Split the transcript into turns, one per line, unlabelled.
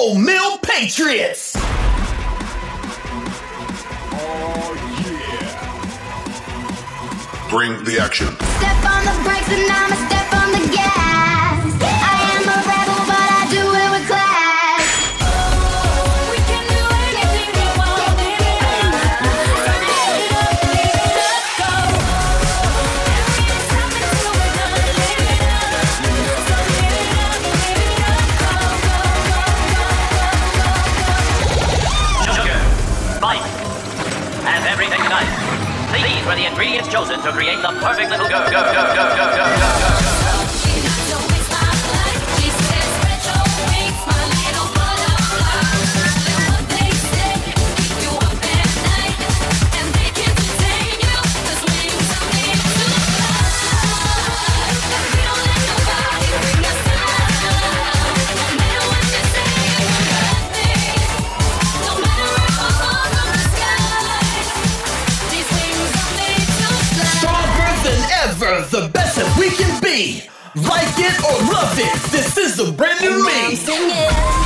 Old Mill Patriots.
Oh, yeah. Bring the action.
Step on the brakes and I'm a
were
the ingredients chosen to create the perfect little
girl. girl, girl, girl are the
best that we can be. Like it or love it, this is a brand new me.